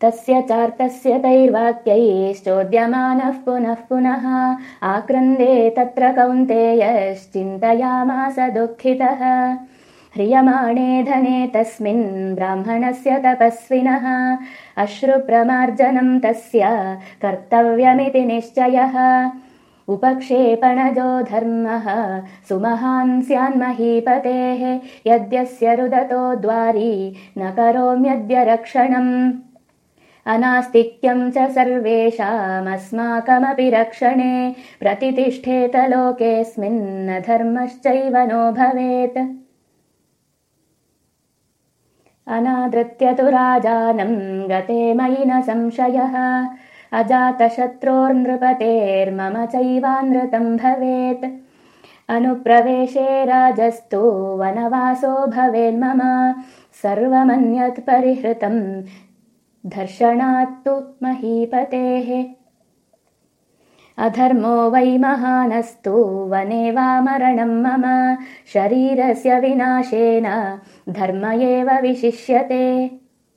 तस्य चार्तस्य तैर्वाक्यैश्चोद्यमानः पुनः पुनः। आक्रन्दे तत्र कौन्तेयश्चिन्तयामास दुःखितः। ह्रियमाणे धने तस्मिन् ब्राह्मणस्य तपस्विनः। अश्रुप्रमार्जनम् तस्य कर्तव्यमिति निश्चयः। उपक्षेपणजो धर्मः सुमहान् स्यान्महीपतेः। यद्यस्य रुदतो द्वारी न करोम्यद्य रक्षणम् अनास्तिक्यम् च सर्वेषामस्माकमपि रक्षणे प्रतितिष्ठेत लोकेऽस्मिन्न धर्मश्चैव नो भवेत्। अनादृत्य तु राजानम् गते मयि न संशयः। अजातशत्रोर्नृपतेर्मम चैवानृतम् भवेत्। अनुप्रवेशे राजस्तु वनवासो भवेन्मम। सर्वमन्यत् परिहृतम् धर्षणात्तु महीपतेः। अधर्मो वै महानस्तु वने वा मरणम् मम। शरीरस्य विनाशेन धर्म एव विशिष्यते